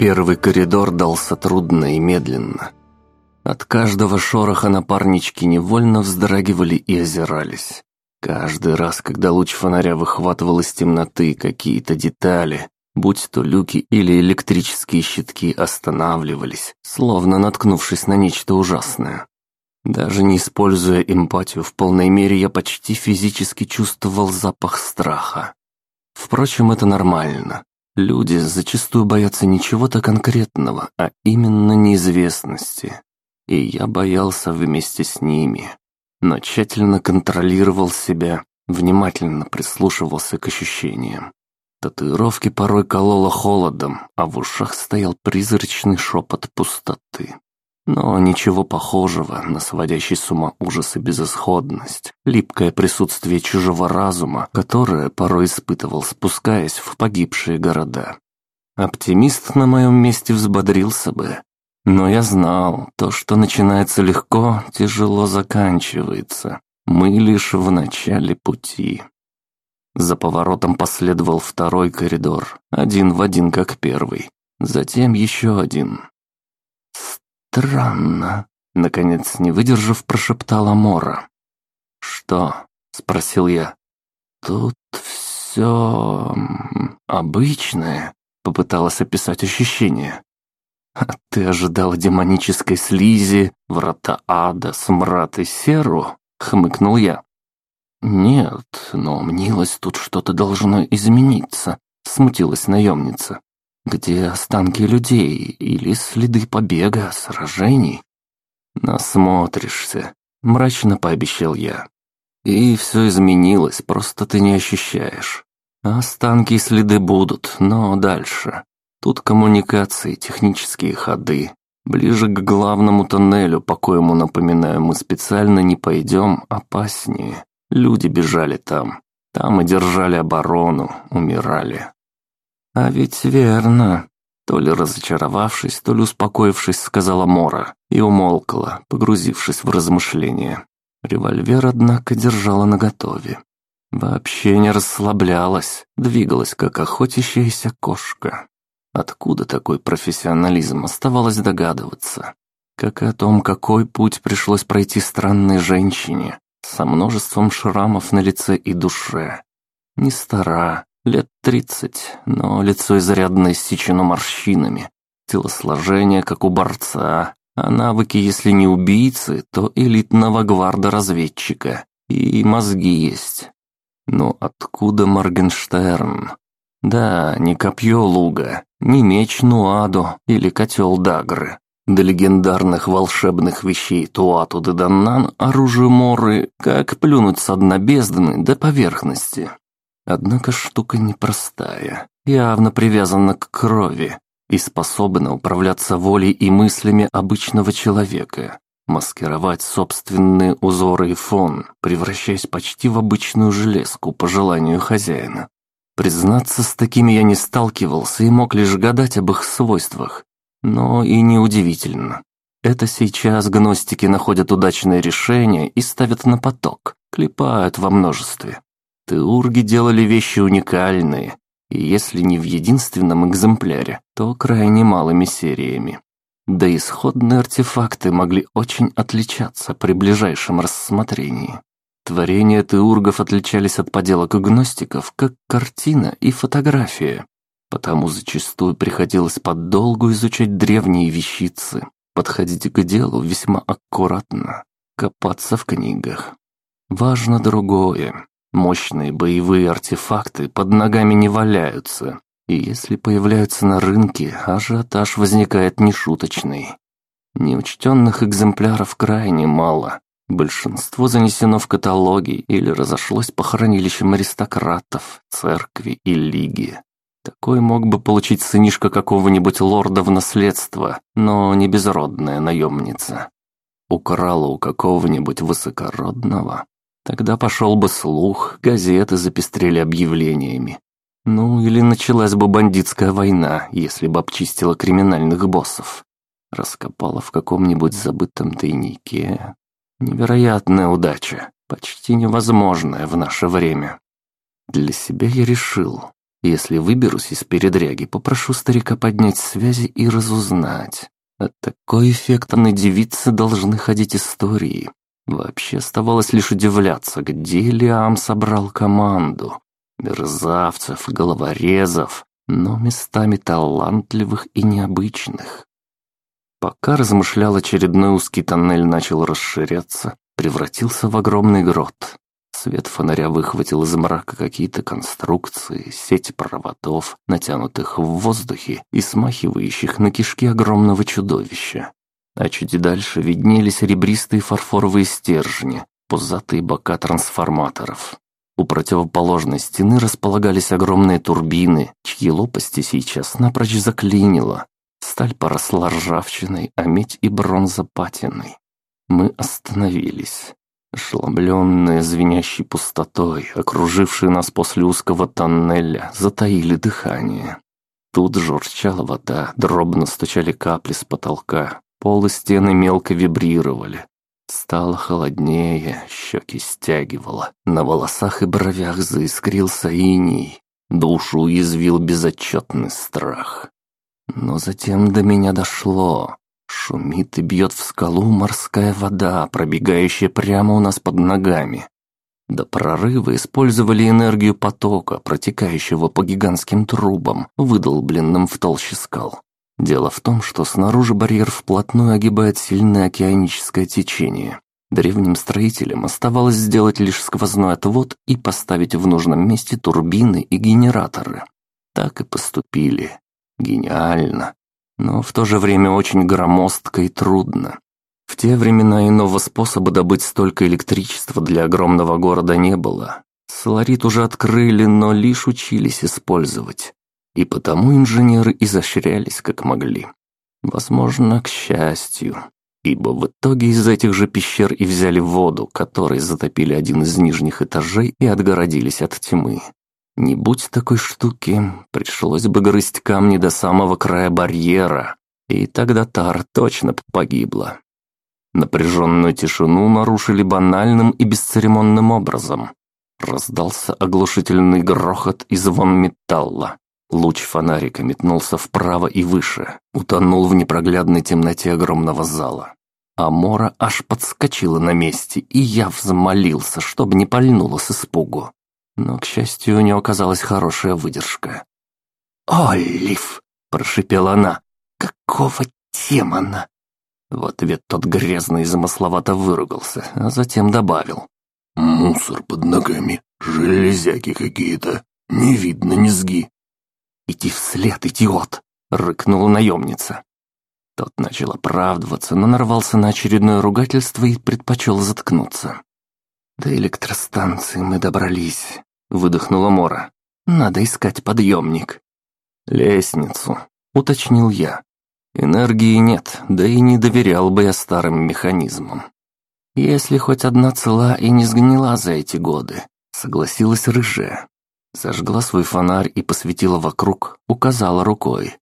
Первый коридор дался трудно и медленно. От каждого шороха напарнички невольно вздрагивали и озирались. Каждый раз, когда луч фонаря выхватывал из темноты какие-то детали, будь то люки или электрические щитки, останавливались, словно наткнувшись на нечто ужасное. Даже не используя эмпатию в полной мере, я почти физически чувствовал запах страха. Впрочем, это нормально. Люди зачастую боятся не чего-то конкретного, а именно неизвестности. И я боялся вместе с ними но тщательно контролировал себя, внимательно прислушивался к ощущениям. Татуировки порой кололо холодом, а в ушах стоял призрачный шепот пустоты. Но ничего похожего на сводящий с ума ужас и безысходность, липкое присутствие чужого разума, которое порой испытывал, спускаясь в погибшие города. Оптимист на моем месте взбодрился бы, но я знал, то, что начинается легко, тяжело заканчивается. Мы лишь в начале пути. За поворотом последовал второй коридор, один в один, как первый. Затем еще один. «Странно», — наконец, не выдержав, прошептала Мора. «Что?» — спросил я. «Тут все обычное», — попыталась описать ощущение. А ты ожидал демонической слизи, врата ада, смрад и серу?» — хмыкнул я. «Нет, но мнилось, тут что-то должно измениться», — смутилась наемница. «Где останки людей или следы побега, сражений?» «Насмотришься», — мрачно пообещал я. «И все изменилось, просто ты не ощущаешь. Останки и следы будут, но дальше. Тут коммуникации, технические ходы. Ближе к главному тоннелю, по коему, напоминаю, мы специально не пойдем, опаснее. Люди бежали там. Там и держали оборону, умирали. А ведь верно. То ли разочаровавшись, то ли успокоившись, сказала Мора и умолкла, погрузившись в размышления. Револьвер, однако, держала наготове. Вообще не расслаблялась, двигалась, как охотящаяся кошка. Откуда такой профессионализм, оставалось догадываться. Как и о том, какой путь пришлось пройти странной женщине, со множеством шрамов на лице и душе. Не стара, лет тридцать, но лицо изрядно иссечено морщинами, телосложение, как у борца, а навыки, если не убийцы, то элитного гварда-разведчика, и мозги есть. Но откуда Моргенштерн? Да, не копье луга, не меч Нуаду или котел Дагры. До легендарных волшебных вещей Туату де Даннан оружие Моры как плюнуть с дна бездны до поверхности. Однако штука непростая, явно привязана к крови и способна управляться волей и мыслями обычного человека, маскировать собственные узоры и фон, превращаясь почти в обычную железку по желанию хозяина. Признаться, с такими я не сталкивался и мог лишь гадать об их свойствах. Но и неудивительно. Это сейчас гностики находят удачное решение и ставят на поток, клепают во множестве. Теурги делали вещи уникальные, и если не в единственном экземпляре, то крайне малыми сериями. Да исходные артефакты могли очень отличаться при ближайшем рассмотрении. Творения теургов отличались от поделок гностиков, как картина и фотография. Потому зачастую приходилось подолгу изучать древние вещицы, подходить к делу весьма аккуратно, копаться в книгах. Важно другое. Мощные боевые артефакты под ногами не валяются, и если появляются на рынке, ажиотаж возникает нешуточный. Неучтенных экземпляров крайне мало, Большинство занесено в каталоги или разошлось по хранилищам аристократов, церкви и лиги. Такой мог бы получить сынишка какого-нибудь лорда в наследство, но не безродная наемница. Украла у какого-нибудь высокородного. Тогда пошел бы слух, газеты запестрели объявлениями. Ну, или началась бы бандитская война, если бы обчистила криминальных боссов. Раскопала в каком-нибудь забытом тайнике, Невероятная удача, почти невозможная в наше время. Для себя я решил, Если выберусь из передряги, попрошу старика поднять связи и разузнать. От такой эффектной девицы должны ходить истории. Вообще оставалось лишь удивляться, где Лиам собрал команду. Мерзавцев, головорезов, но местами талантливых и необычных. Пока размышлял, очередной узкий тоннель начал расширяться, превратился в огромный грот. Свет фонаря выхватил из мрака какие-то конструкции, сеть проводов, натянутых в воздухе и смахивающих на кишки огромного чудовища. А чуть дальше виднелись ребристые фарфоровые стержни, пузатые бока трансформаторов. У противоположной стены располагались огромные турбины, чьи лопасти сейчас напрочь заклинило. Сталь поросла ржавчиной, а медь и бронза патиной. Мы остановились. Ошеломленные звенящей пустотой, окружившие нас после узкого тоннеля, затаили дыхание. Тут журчала вода, дробно стучали капли с потолка, пол и стены мелко вибрировали. Стало холоднее, щеки стягивало, на волосах и бровях заискрился иней, душу уязвил безотчетный страх. Но затем до меня дошло. Шумит и бьет в скалу морская вода, пробегающая прямо у нас под ногами. До прорыва использовали энергию потока, протекающего по гигантским трубам, выдолбленным в толще скал. Дело в том, что снаружи барьер вплотную огибает сильное океаническое течение. Древним строителям оставалось сделать лишь сквозной отвод и поставить в нужном месте турбины и генераторы. Так и поступили. Гениально но в то же время очень громоздко и трудно. В те времена иного способа добыть столько электричества для огромного города не было. Соларит уже открыли, но лишь учились использовать. И потому инженеры изощрялись как могли. Возможно, к счастью. Ибо в итоге из этих же пещер и взяли воду, которой затопили один из нижних этажей и отгородились от тьмы. Не будь такой штуки, пришлось бы грызть камни до самого края барьера, и тогда Тар точно погибла. Напряженную тишину нарушили банальным и бесцеремонным образом. Раздался оглушительный грохот и звон металла. Луч фонарика метнулся вправо и выше, утонул в непроглядной темноте огромного зала. Амора аж подскочила на месте, и я взмолился, чтобы не пальнула с испугу. Но, к счастью, у нее оказалась хорошая выдержка. «Олив!» – прошипела она. «Какого демона?» В ответ тот грязно и замысловато выругался, а затем добавил. «Мусор под ногами, железяки какие-то, не видно низги». «Иди вслед, идиот!» — рыкнула наемница. Тот начал оправдываться, но нарвался на очередное ругательство и предпочел заткнуться. До электростанции мы добрались выдохнула Мора. «Надо искать подъемник». «Лестницу», — уточнил я. «Энергии нет, да и не доверял бы я старым механизмам». «Если хоть одна цела и не сгнила за эти годы», — согласилась рыжая. Зажгла свой фонарь и посветила вокруг, указала рукой.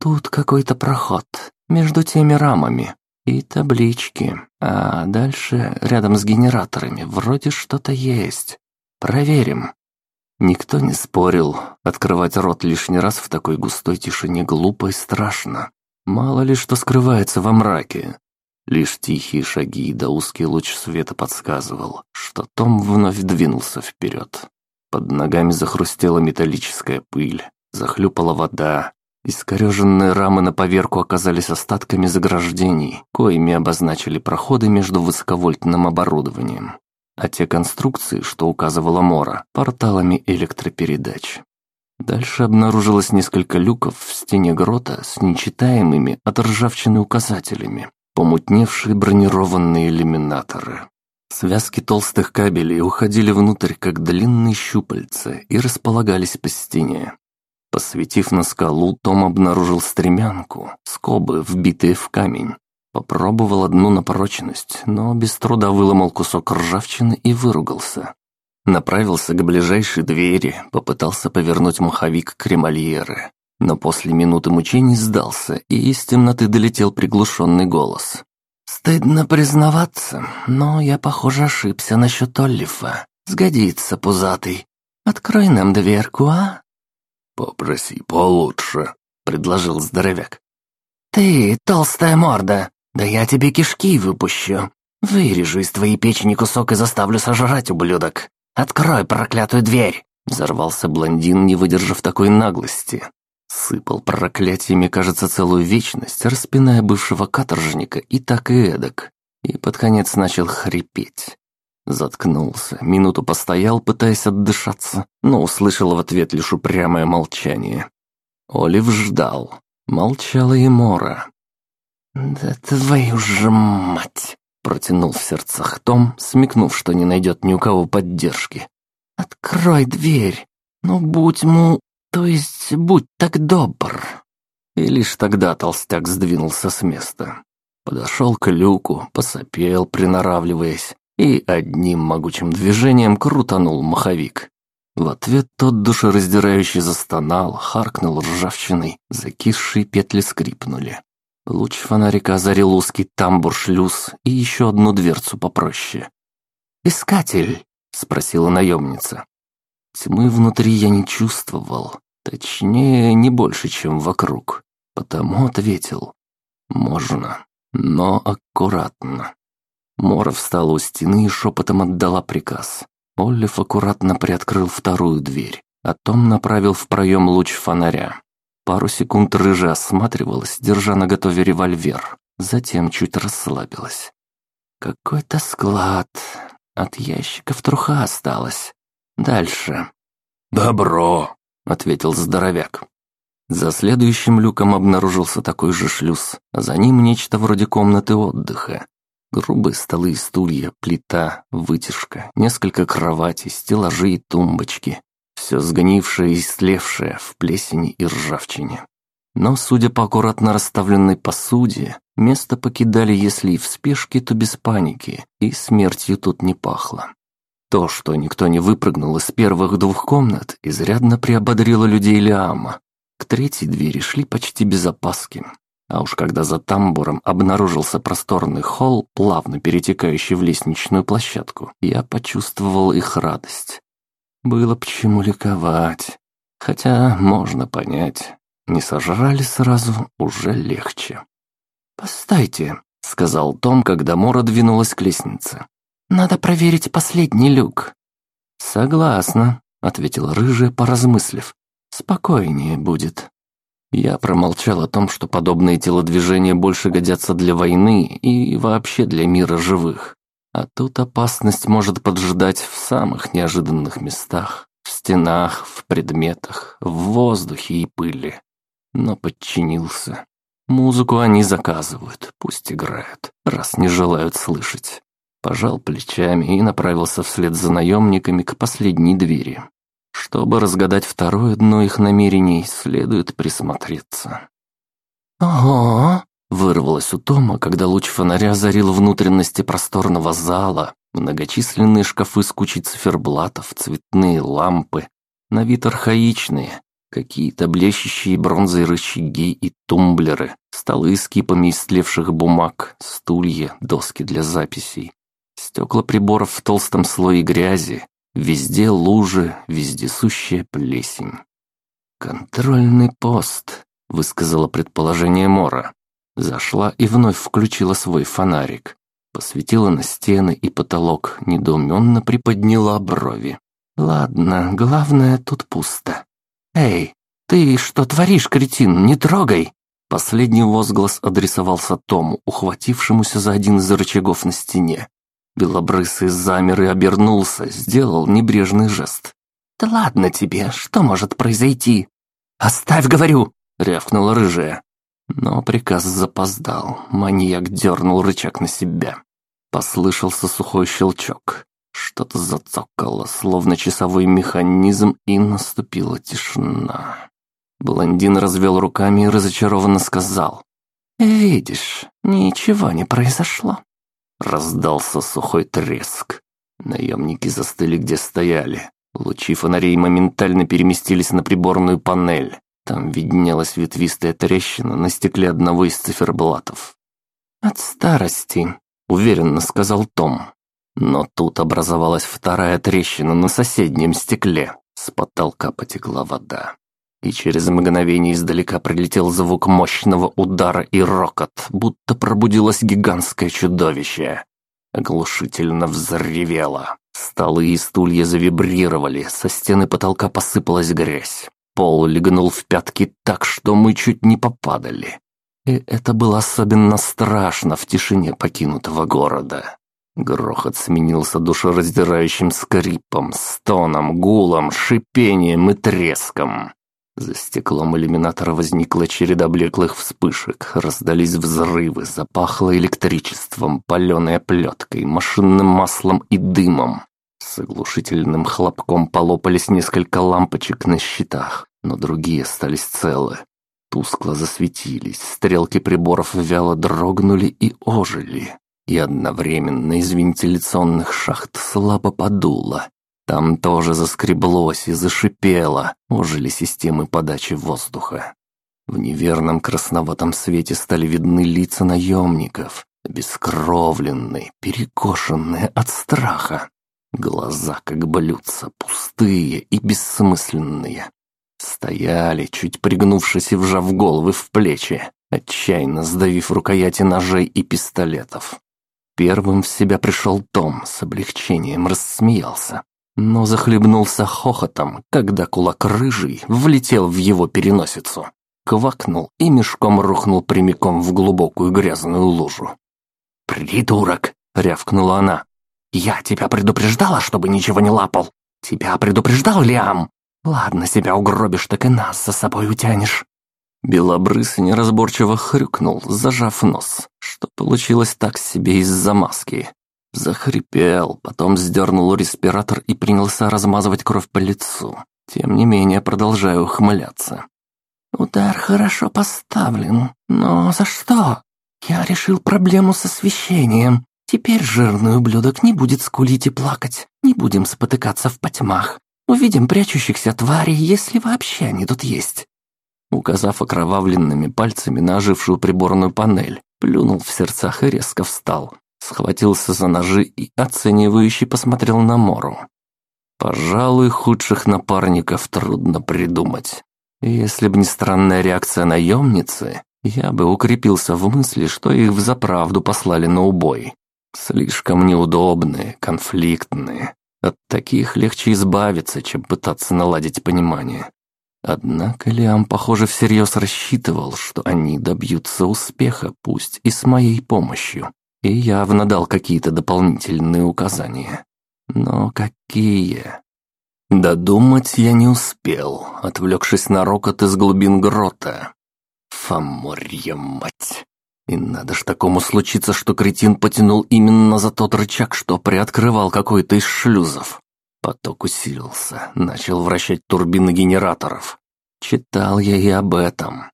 «Тут какой-то проход между теми рамами и таблички, а дальше, рядом с генераторами, вроде что-то есть. Проверим». Никто не спорил, открывать рот лишний раз в такой густой тишине глупо и страшно. Мало ли что скрывается во мраке. Лишь тихие шаги да узкий луч света подсказывал, что Том вновь двинулся вперед. Под ногами захрустела металлическая пыль, захлюпала вода. Искореженные рамы на поверку оказались остатками заграждений, коими обозначили проходы между высоковольтным оборудованием а те конструкции, что указывала Мора, порталами электропередач. Дальше обнаружилось несколько люков в стене грота с нечитаемыми от ржавчины указателями, помутневшие бронированные иллюминаторы. Связки толстых кабелей уходили внутрь, как длинные щупальца, и располагались по стене. Посветив на скалу, Том обнаружил стремянку, скобы, вбитые в камень, Попробовал одну на прочность, но без труда выломал кусок ржавчины и выругался. Направился к ближайшей двери, попытался повернуть маховик кремальеры. Но после минуты мучений сдался, и из темноты долетел приглушенный голос. «Стыдно признаваться, но я, похоже, ошибся насчет Оллифа. Сгодится, пузатый. Открой нам дверку, а?» «Попроси получше», — предложил здоровяк. «Ты, толстая морда, да я тебе кишки выпущу. Вырежу из твоей печени кусок и заставлю сожрать, ублюдок. Открой проклятую дверь!» Взорвался блондин, не выдержав такой наглости. Сыпал проклятиями, кажется, целую вечность, распиная бывшего каторжника и так и эдак. И под конец начал хрипеть. Заткнулся, минуту постоял, пытаясь отдышаться, но услышал в ответ лишь упрямое молчание. Олив ждал. Молчала и Мора. «Да твою же мать!» — протянул в сердцах Том, смекнув, что не найдет ни у кого поддержки. «Открой дверь! Ну, будь му... то есть, будь так добр!» И лишь тогда толстяк сдвинулся с места. Подошел к люку, посопел, приноравливаясь, и одним могучим движением крутанул маховик. В ответ тот душераздирающий застонал, харкнул ржавчиной, закисшие петли скрипнули. Луч фонарика озарил узкий тамбур-шлюз и еще одну дверцу попроще. «Искатель!» — спросила наемница. Тьмы внутри я не чувствовал, точнее, не больше, чем вокруг, потому ответил. «Можно, но аккуратно». Мора встала у стены и шепотом отдала приказ. Оллиф аккуратно приоткрыл вторую дверь, а Том направил в проем луч фонаря. Пару секунд рыжая осматривалась, держа на готове револьвер, затем чуть расслабилась. «Какой-то склад. От ящиков труха осталось. Дальше». «Добро», — ответил здоровяк. За следующим люком обнаружился такой же шлюз, а за ним нечто вроде комнаты отдыха, Грубые столы и стулья, плита, вытяжка, несколько кроватей, стеллажи и тумбочки. Все сгнившее и истлевшее в плесени и ржавчине. Но, судя по аккуратно расставленной посуде, место покидали, если и в спешке, то без паники, и смертью тут не пахло. То, что никто не выпрыгнул из первых двух комнат, изрядно приободрило людей Лиама. К третьей двери шли почти без опаски. А уж когда за тамбуром обнаружился просторный холл, плавно перетекающий в лестничную площадку, я почувствовал их радость. Было почему ликовать. Хотя можно понять, не сожрали сразу уже легче. «Постойте», — сказал Том, когда Мора двинулась к лестнице. «Надо проверить последний люк». «Согласна», — ответила рыжая, поразмыслив. «Спокойнее будет». Я промолчал о том, что подобные телодвижения больше годятся для войны и вообще для мира живых. А тут опасность может поджидать в самых неожиданных местах, в стенах, в предметах, в воздухе и пыли. Но подчинился. Музыку они заказывают, пусть играют, раз не желают слышать. Пожал плечами и направился вслед за наемниками к последней двери. Чтобы разгадать второе дно их намерений, следует присмотреться. «Ого!» — вырвалось у Тома, когда луч фонаря озарил внутренности просторного зала, многочисленные шкафы с кучей циферблатов, цветные лампы, на вид архаичные, какие-то блещущие бронзой рычаги и тумблеры, столы с кипами истлевших бумаг, стулья, доски для записей, стекла приборов в толстом слое грязи, Везде лужи, вездесущая плесень. «Контрольный пост», — высказала предположение Мора. Зашла и вновь включила свой фонарик. Посветила на стены и потолок, недоуменно приподняла брови. «Ладно, главное, тут пусто». «Эй, ты что творишь, кретин? Не трогай!» Последний возглас адресовался Тому, ухватившемуся за один из рычагов на стене. Белобрысый замер и обернулся, сделал небрежный жест. «Да ладно тебе, что может произойти?» «Оставь, говорю!» — рявкнула рыжая. Но приказ запоздал, маньяк дернул рычаг на себя. Послышался сухой щелчок. Что-то зацокало, словно часовой механизм, и наступила тишина. Блондин развел руками и разочарованно сказал. «Видишь, ничего не произошло. Раздался сухой треск. Наемники застыли, где стояли. Лучи фонарей моментально переместились на приборную панель. Там виднелась ветвистая трещина на стекле одного из циферблатов. «От старости», — уверенно сказал Том. Но тут образовалась вторая трещина на соседнем стекле. С потолка потекла вода. И через мгновение издалека прилетел звук мощного удара и рокот, будто пробудилось гигантское чудовище. Оглушительно взревело. Столы и стулья завибрировали, со стены потолка посыпалась грязь. Пол легнул в пятки так, что мы чуть не попадали. И это было особенно страшно в тишине покинутого города. Грохот сменился душераздирающим скрипом, стоном, гулом, шипением и треском. За стеклом иллюминатора возникла череда блеклых вспышек, раздались взрывы, запахло электричеством, паленой оплеткой, машинным маслом и дымом. С оглушительным хлопком полопались несколько лампочек на щитах, но другие остались целы. Тускло засветились, стрелки приборов вяло дрогнули и ожили и одновременно из вентиляционных шахт слабо подуло. Там тоже заскреблось и зашипело, ожили системы подачи воздуха. В неверном красноватом свете стали видны лица наемников, бескровленные, перекошенные от страха. Глаза, как блюдца, пустые и бессмысленные. Стояли, чуть пригнувшись и вжав головы в плечи, отчаянно сдавив рукояти ножей и пистолетов. Первым в себя пришел Том, с облегчением рассмеялся, но захлебнулся хохотом, когда кулак рыжий влетел в его переносицу, квакнул и мешком рухнул прямиком в глубокую грязную лужу. «Придурок!» — рявкнула она. «Я тебя предупреждала, чтобы ничего не лапал! Тебя предупреждал Лиам! Ладно, себя угробишь, так и нас за собой утянешь!» Белобрыс неразборчиво хрюкнул, зажав нос, что получилось так себе из-за маски. Захрипел, потом сдернул респиратор и принялся размазывать кровь по лицу. Тем не менее, продолжаю ухмыляться. «Удар хорошо поставлен, но за что? Я решил проблему с освещением. Теперь жирный ублюдок не будет скулить и плакать, не будем спотыкаться в потьмах. Увидим прячущихся тварей, если вообще они тут есть указав окровавленными пальцами на ожившую приборную панель, плюнул в сердцах и резко встал. Схватился за ножи и оценивающе посмотрел на Мору. Пожалуй, худших напарников трудно придумать. Если бы не странная реакция наемницы, я бы укрепился в мысли, что их взаправду послали на убой. Слишком неудобные, конфликтные. От таких легче избавиться, чем пытаться наладить понимание. Однако Лиам, похоже, всерьез рассчитывал, что они добьются успеха, пусть и с моей помощью, и явно дал какие-то дополнительные указания. Но какие? Додумать я не успел, отвлекшись на рокот из глубин грота. Фоморья мать! И надо ж такому случиться, что кретин потянул именно за тот рычаг, что приоткрывал какой-то из шлюзов. Поток усилился, начал вращать турбины генераторов. Читал я и об этом.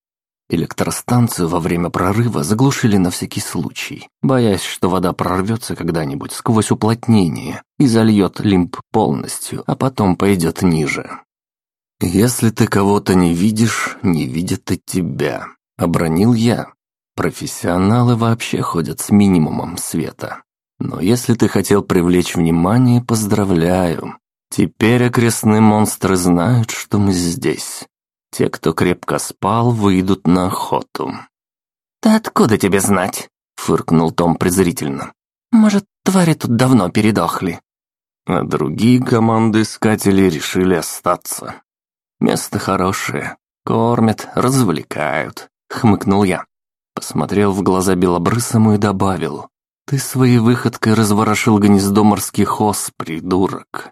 Электростанцию во время прорыва заглушили на всякий случай, боясь, что вода прорвется когда-нибудь сквозь уплотнение и зальет лимб полностью, а потом пойдет ниже. «Если ты кого-то не видишь, не видят и тебя», — обронил я. Профессионалы вообще ходят с минимумом света. Но если ты хотел привлечь внимание, поздравляю. Теперь окрестные монстры знают, что мы здесь. Те, кто крепко спал, выйдут на охоту. «Да откуда тебе знать?» — фыркнул Том презрительно. «Может, твари тут давно передохли?» А другие команды искателей решили остаться. «Место хорошее. Кормят, развлекают», — хмыкнул я. Посмотрел в глаза белобрысому и добавил. Ты своей выходкой разворошил гнездо морских ос, придурок.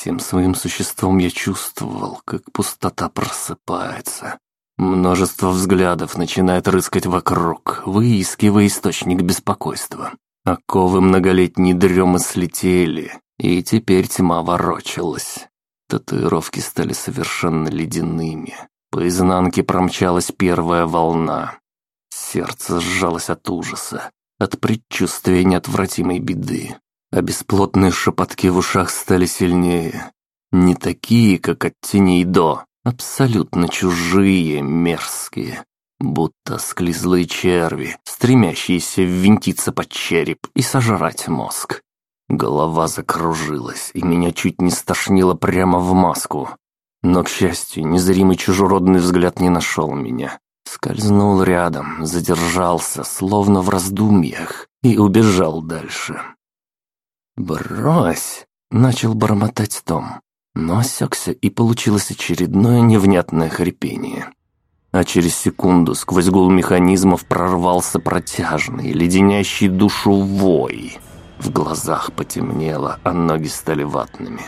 Всем своим существом я чувствовал, как пустота просыпается. Множество взглядов начинает рыскать вокруг, выискивая источник беспокойства. Оковы многолетней дремы слетели, и теперь тьма ворочалась. Татуировки стали совершенно ледяными. По изнанке промчалась первая волна. Сердце сжалось от ужаса от предчувствия неотвратимой беды, а бесплотные шепотки в ушах стали сильнее. Не такие, как от теней до, абсолютно чужие, мерзкие, будто склизлые черви, стремящиеся ввинтиться под череп и сожрать мозг. Голова закружилась, и меня чуть не стошнило прямо в маску. Но, к счастью, незримый чужеродный взгляд не нашел меня. Скользнул рядом, задержался, словно в раздумьях, и убежал дальше. «Брось!» — начал бормотать Том, но осекся, и получилось очередное невнятное хрипение. А через секунду сквозь гул механизмов прорвался протяжный, леденящий душу вой. В глазах потемнело, а ноги стали ватными.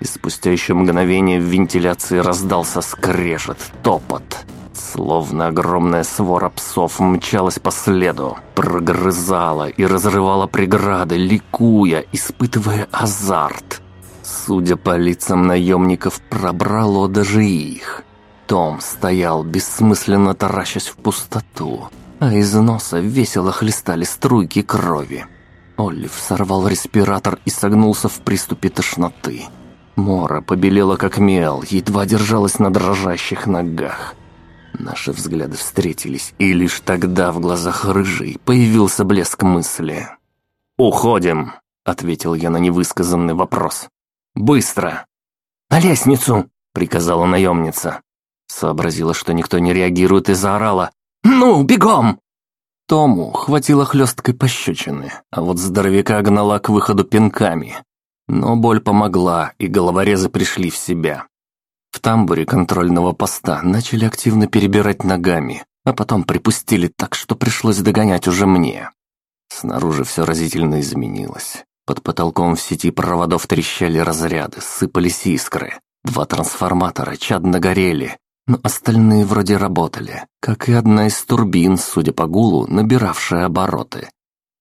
И спустя еще мгновение в вентиляции раздался скрежет, топот. Словно огромная свора псов мчалась по следу, прогрызала и разрывала преграды, ликуя, испытывая азарт. Судя по лицам наемников, пробрало даже их. Том стоял, бессмысленно таращась в пустоту, а из носа весело хлестали струйки крови. Олив сорвал респиратор и согнулся в приступе тошноты. Мора побелела как мел, едва держалась на дрожащих ногах. Наши взгляды встретились, и лишь тогда в глазах рыжей появился блеск мысли. «Уходим», — ответил я на невысказанный вопрос. «Быстро!» «На лестницу!» — приказала наемница. Сообразила, что никто не реагирует и заорала. «Ну, бегом!» Тому хватило хлесткой пощечины, а вот здоровяка гнала к выходу пинками. Но боль помогла, и головорезы пришли в себя. В тамбуре контрольного поста начали активно перебирать ногами, а потом припустили так, что пришлось догонять уже мне. Снаружи все разительно изменилось. Под потолком в сети проводов трещали разряды, сыпались искры. Два трансформатора чадно горели, но остальные вроде работали, как и одна из турбин, судя по гулу, набиравшая обороты.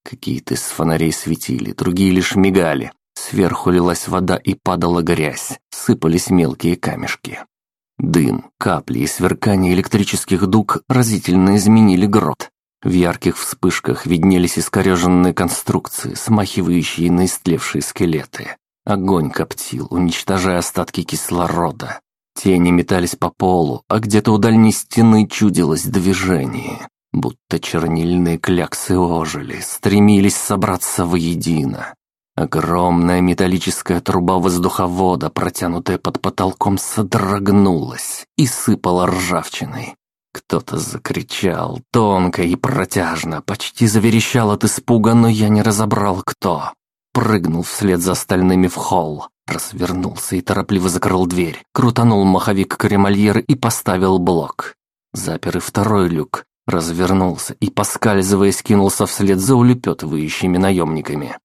Какие-то из фонарей светили, другие лишь мигали, Сверху лилась вода и падала грязь, сыпались мелкие камешки. Дым, капли и сверкание электрических дуг разительно изменили грот. В ярких вспышках виднелись искореженные конструкции, смахивающие на истлевшие скелеты. Огонь коптил, уничтожая остатки кислорода. Тени метались по полу, а где-то у дальней стены чудилось движение. Будто чернильные кляксы ожили, стремились собраться воедино. Огромная металлическая труба воздуховода, протянутая под потолком, содрогнулась и сыпала ржавчиной. Кто-то закричал, тонко и протяжно, почти заверещал от испуга, но я не разобрал, кто. Прыгнул вслед за остальными в холл, развернулся и торопливо закрыл дверь, крутанул маховик кремольер и поставил блок. Запер и второй люк, развернулся и, поскальзываясь, кинулся вслед за улепетывающими наемниками.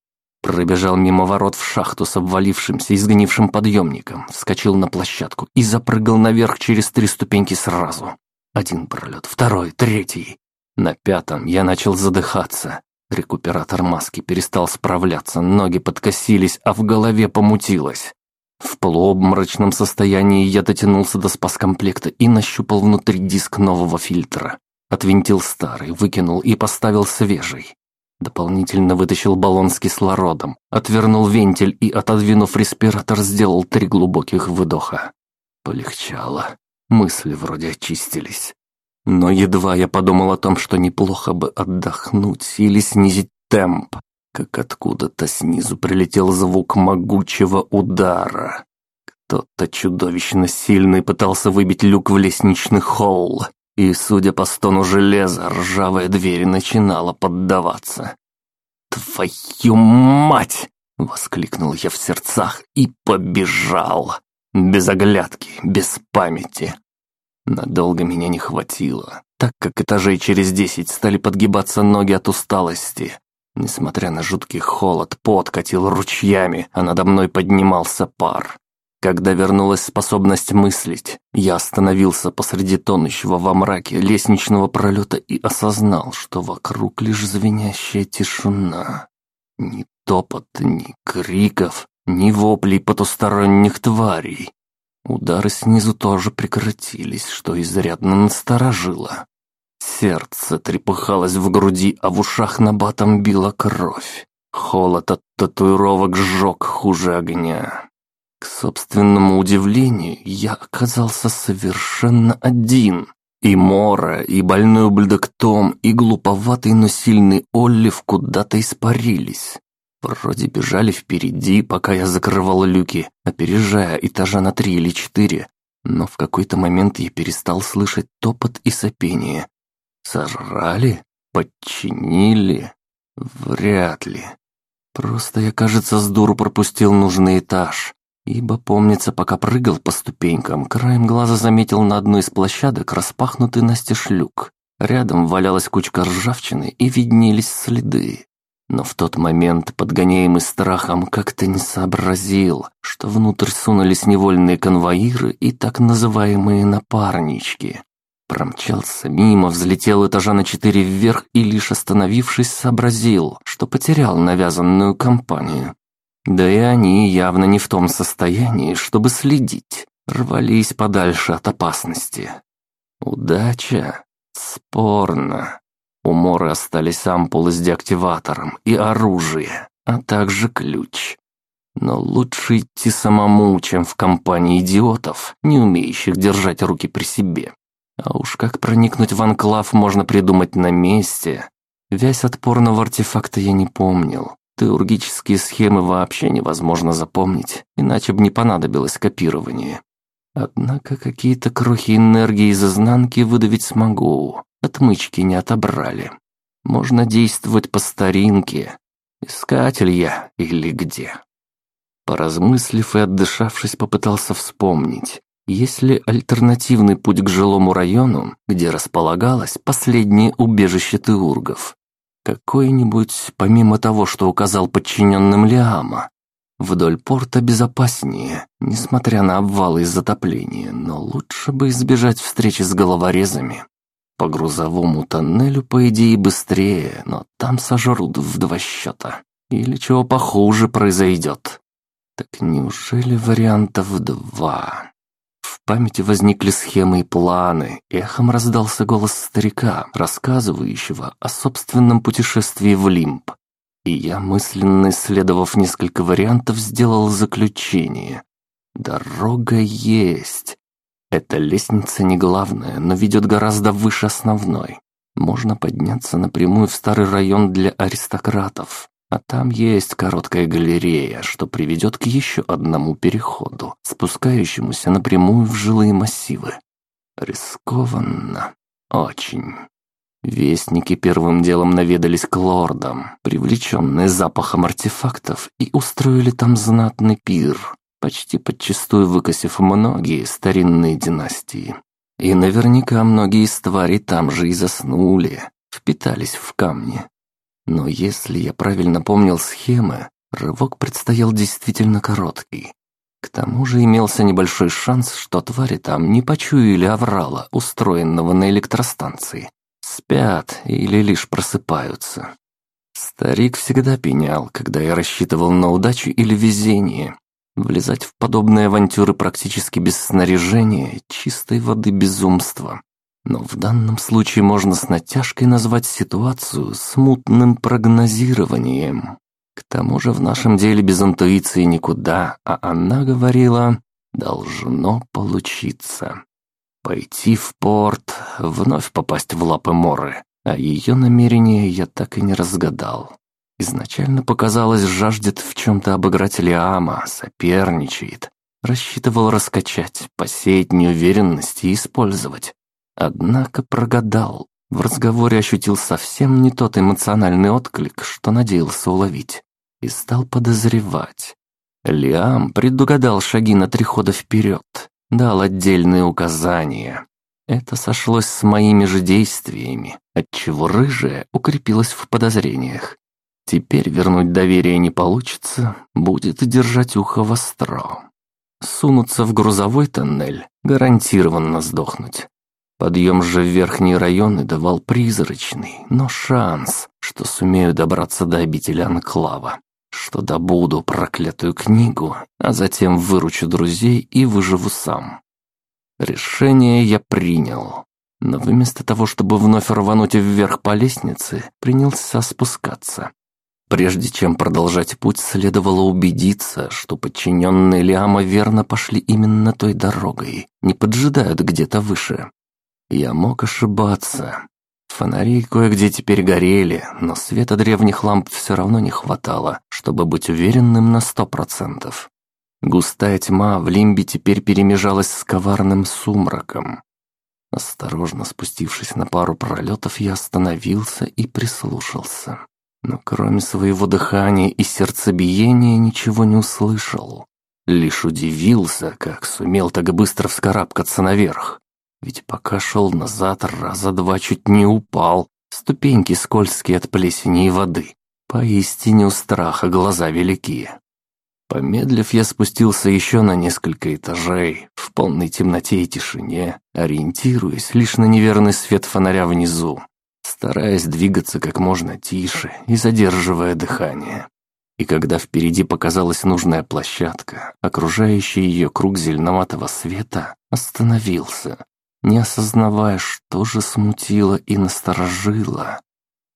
Пробежал мимо ворот в шахту с обвалившимся и сгнившим подъемником, вскочил на площадку и запрыгал наверх через три ступеньки сразу. Один пролет, второй, третий. На пятом я начал задыхаться. Рекуператор маски перестал справляться, ноги подкосились, а в голове помутилось. В полуобморочном состоянии я дотянулся до спаскомплекта и нащупал внутри диск нового фильтра. Отвинтил старый, выкинул и поставил свежий. Дополнительно вытащил баллон с кислородом, отвернул вентиль и, отодвинув респиратор, сделал три глубоких выдоха. Полегчало. Мысли вроде очистились. Но едва я подумал о том, что неплохо бы отдохнуть или снизить темп, как откуда-то снизу прилетел звук могучего удара. Кто-то чудовищно сильный пытался выбить люк в лестничный холл. И, судя по стону железа, ржавая дверь начинала поддаваться. «Твою мать!» — воскликнул я в сердцах и побежал. Без оглядки, без памяти. Надолго меня не хватило, так как этажей через десять стали подгибаться ноги от усталости. Несмотря на жуткий холод, пот катил ручьями, а надо мной поднимался пар. Когда вернулась способность мыслить, я остановился посреди тонущего во мраке лестничного пролета и осознал, что вокруг лишь звенящая тишина. Ни топот, ни криков, ни воплей потусторонних тварей. Удары снизу тоже прекратились, что изрядно насторожило. Сердце трепыхалось в груди, а в ушах на батом била кровь. Холод от татуировок сжег хуже огня. К собственному удивлению, я оказался совершенно один. И Мора, и больной ублюдок Том, и глуповатый, но сильный Оллив куда-то испарились. Вроде бежали впереди, пока я закрывал люки, опережая этажа на три или четыре. но в какой-то момент я перестал слышать топот и сопение. Сожрали? Подчинили? Вряд ли. Просто я, кажется, с дуру пропустил нужный этаж, ибо, помнится, пока прыгал по ступенькам, краем глаза заметил на одной из площадок распахнутый настежь люк. Рядом валялась кучка ржавчины и виднелись следы. Но в тот момент, подгоняемый страхом, как-то не сообразил, что внутрь сунулись невольные конвоиры и так называемые напарнички. Промчался мимо, взлетел этажа на четыре вверх и, лишь остановившись, сообразил, что потерял навязанную компанию. Да и они явно не в том состоянии, чтобы следить, рвались подальше от опасности. Удача? Спорно. У Моры остались ампулы с деактиватором и оружие, а также ключ. Но лучше идти самому, чем в компании идиотов, не умеющих держать руки при себе. А уж как проникнуть в анклав можно придумать на месте. Вязь отпорного артефакта я не помнил. Теургические схемы вообще невозможно запомнить, иначе бы не понадобилось копирование. Однако какие-то крохи энергии из изнанки выдавить смогу. Отмычки не отобрали. Можно действовать по старинке. Искатель я или где? Поразмыслив и отдышавшись, попытался вспомнить, есть ли альтернативный путь к жилому району, где располагалось последнее убежище теургов. Какой-нибудь, помимо того, что указал подчиненным Лиама. Вдоль порта безопаснее, несмотря на обвалы и затопления, но лучше бы избежать встречи с головорезами. По грузовому тоннелю, по идее, быстрее, но там сожрут в два счета. Или чего похуже произойдет. Так неужели вариантов два? В памяти возникли схемы и планы, эхом раздался голос старика, рассказывающего о собственном путешествии в Лимб. И я, мысленно исследовав несколько вариантов, сделал заключение. Дорога есть, эта лестница не главная, но ведет гораздо выше основной. Можно подняться напрямую в старый район для аристократов. А там есть короткая галерея, что приведет к еще одному переходу, спускающемуся напрямую в жилые массивы. Рискованно. Очень. Вестники первым делом наведались к лордам, привлеченные запахом артефактов, и устроили там знатный пир, почти подчистую выкосив многие старинные династии. И наверняка многие из тварей там же и заснули, впитались в камни. Но если я правильно помнил схемы, рывок предстоял действительно короткий. К тому же имелся небольшой шанс, что твари там не почуяли аврала, устроенного на электростанции. Спят или лишь просыпаются. Старик всегда пенял, когда я рассчитывал на удачу или везение, Влезать в подобные авантюры практически без снаряжения – чистой воды безумство. Но в данном случае можно с натяжкой назвать ситуацию смутным прогнозированием. К тому же в нашем деле без интуиции никуда, а она говорила «должно получиться». Пойти в порт, вновь попасть в лапы Моры, а ее намерение я так и не разгадал. Изначально показалось, жаждет в чем-то обыграть Лиама, соперничает. Рассчитывал раскачать, посеять неуверенность и использовать. Однако прогадал. В разговоре ощутил совсем не тот эмоциональный отклик, что надеялся уловить. И стал подозревать. Лиам предугадал шаги на три хода вперед, дал отдельные указания. Это сошлось с моими же действиями, отчего рыжая укрепилась в подозрениях. Теперь вернуть доверие не получится, будет держать ухо востро. Сунуться в грузовой тоннель, гарантированно сдохнуть. Подъем же в верхние районы давал призрачный, но шанс, что сумею добраться до обители Анклава, что добуду проклятую книгу, а затем выручу друзей и выживу сам. Решение я принял, но вместо того, чтобы вновь рвануть вверх по лестнице, принялся спускаться. Прежде чем продолжать путь, следовало убедиться, что подчиненные Лиама верно пошли именно той дорогой, не поджидают где-то выше. Я мог ошибаться. Фонари кое-где теперь горели, но света древних ламп все равно не хватало, чтобы быть уверенным на сто процентов. Густая тьма в лимбе теперь перемежалась с коварным сумраком. Осторожно спустившись на пару пролетов, я остановился и прислушался. Но кроме своего дыхания и сердцебиения ничего не услышал. Лишь удивился, как сумел так быстро вскарабкаться наверх. Ведь пока шел назад, раза два чуть не упал. Ступеньки скользкие от плесени и воды. Поистине у страха глаза великие. Помедлив, я спустился еще на несколько этажей, в полной темноте и тишине, ориентируясь лишь на неверный свет фонаря внизу, стараясь двигаться как можно тише и задерживая дыхание. И когда впереди показалась нужная площадка, окружающий ее круг зеленоватого света, остановился, не осознавая, что же смутило и насторожило.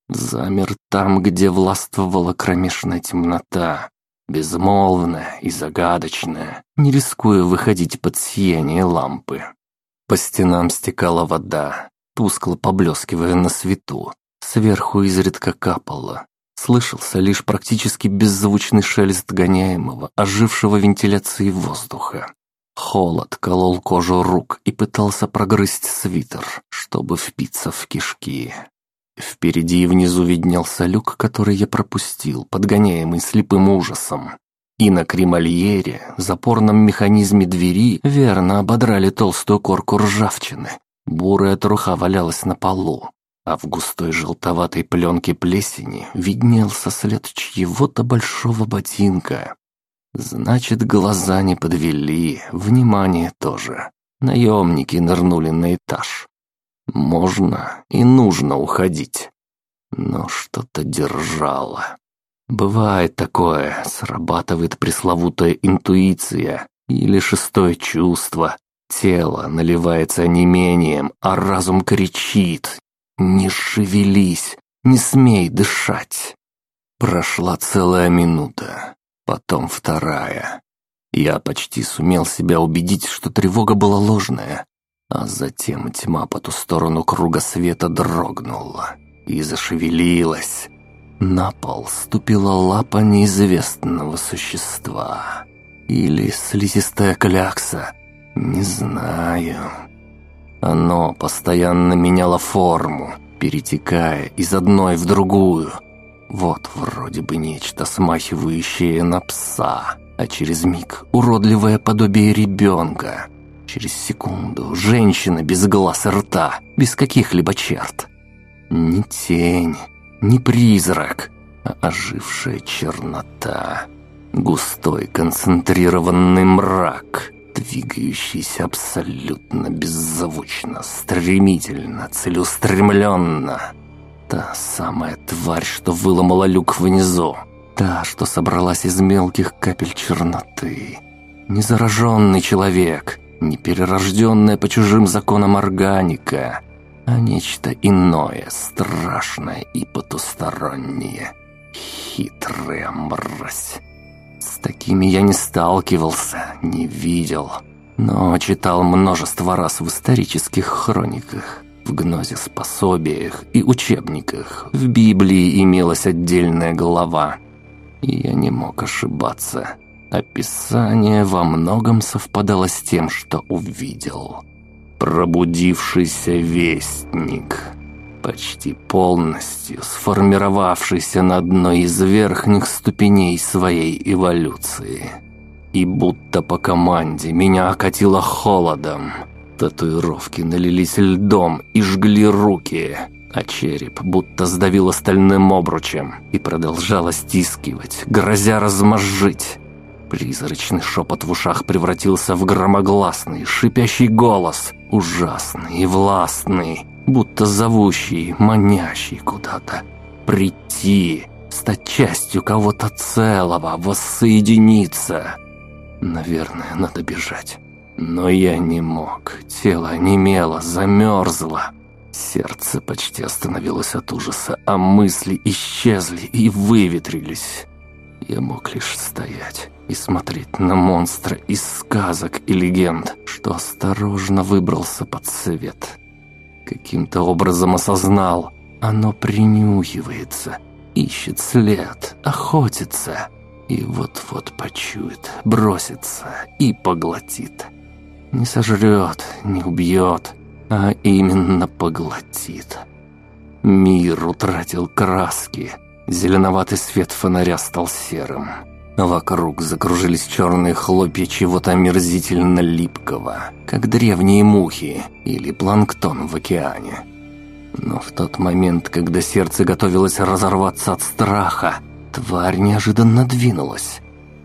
Замер там, где властвовала кромешная темнота, безмолвная и загадочная, не рискуя выходить под сияние лампы. По стенам стекала вода, тускло поблескивая на свету. Сверху изредка капала. Слышался лишь практически беззвучный шелест гоняемого, ожившего вентиляции воздуха. Холод колол кожу рук и пытался прогрызть свитер, чтобы впиться в кишки. Впереди и внизу виднелся люк, который я пропустил, подгоняемый слепым ужасом. И на кремальере, запорном механизме двери, верно ободрали толстую корку ржавчины. Бурая труха валялась на полу, а в густой желтоватой пленке плесени виднелся след чьего-то большого ботинка. Значит, глаза не подвели, внимание тоже. Наемники нырнули на этаж. Можно и нужно уходить. Но что-то держало. Бывает такое, срабатывает пресловутая интуиция или шестое чувство. Тело наливается онемением, а разум кричит «Не шевелись, не смей дышать». Прошла целая минута, потом вторая. Я почти сумел себя убедить, что тревога была ложная, а затем тьма по ту сторону круга света дрогнула и зашевелилась. На пол ступила лапа неизвестного существа. Или слизистая клякса. Не знаю. Оно постоянно меняло форму, перетекая из одной в другую. Вот вроде бы нечто смахивающее на пса, а через миг уродливое подобие ребенка — Через секунду женщина без глаз и рта, без каких-либо черт. Ни тень, ни призрак, а ожившая чернота. Густой концентрированный мрак, двигающийся абсолютно беззвучно, стремительно, целеустремленно. Та самая тварь, что выломала люк внизу. Та, что собралась из мелких капель черноты. Незараженный человек, не перерожденная по чужим законам органика, а нечто иное, страшное и потустороннее. Хитрая мразь. С такими я не сталкивался, не видел, но читал множество раз в исторических хрониках, в гнозис-пособиях и учебниках. В Библии имелась отдельная глава, и я не мог ошибаться. Описание во многом совпадало с тем, что увидел. Пробудившийся вестник, почти полностью сформировавшийся на одной из верхних ступеней своей эволюции. И будто по команде меня окатило холодом. Татуировки налились льдом и жгли руки, а череп будто сдавило стальным обручем и продолжало стискивать, грозя размозжить. Призрачный шепот в ушах превратился в громогласный, шипящий голос, ужасный и властный, будто зовущий, манящий куда-то. Прийти, стать частью кого-то целого, воссоединиться. Наверное, надо бежать. Но я не мог. Тело немело, замерзло. Сердце почти остановилось от ужаса, а мысли исчезли и выветрились. Я мог лишь стоять и смотреть на монстра из сказок и легенд, что осторожно выбрался под свет. Каким-то образом осознал, оно принюхивается, ищет след, охотится. и вот-вот почует, бросится и поглотит. Не сожрет, не убьет, а именно поглотит. Мир утратил краски, зеленоватый свет фонаря стал серым. Вокруг закружились черные хлопья чего-то омерзительно липкого, как древние мухи или планктон в океане. Но в тот момент, когда сердце готовилось разорваться от страха, тварь неожиданно двинулась.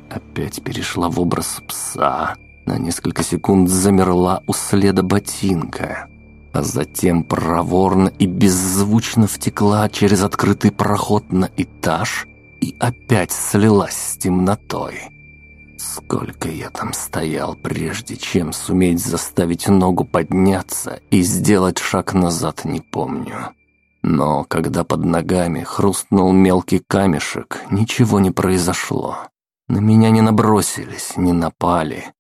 Опять перешла в образ пса, на несколько секунд замерла у следа ботинка, а затем проворно и беззвучно втекла через открытый проход на этаж и опять слилась с темнотой. Сколько я там стоял, прежде чем суметь заставить ногу подняться и сделать шаг назад, не помню. Но когда под ногами хрустнул мелкий камешек, ничего не произошло. На меня не набросились, не напали.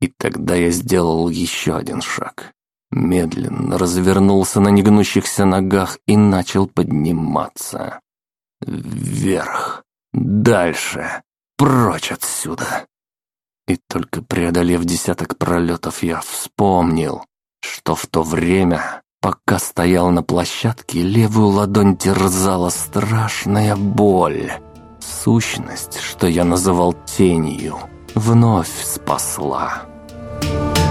И тогда я сделал еще один шаг. Медленно развернулся на негнущихся ногах и начал подниматься. Вверх. Дальше. Прочь отсюда. И только преодолев десяток пролетов, я вспомнил, что в то время, пока стоял на площадке, левую ладонь терзала страшная боль. Сущность, что я называл тенью, вновь спасла. Thank you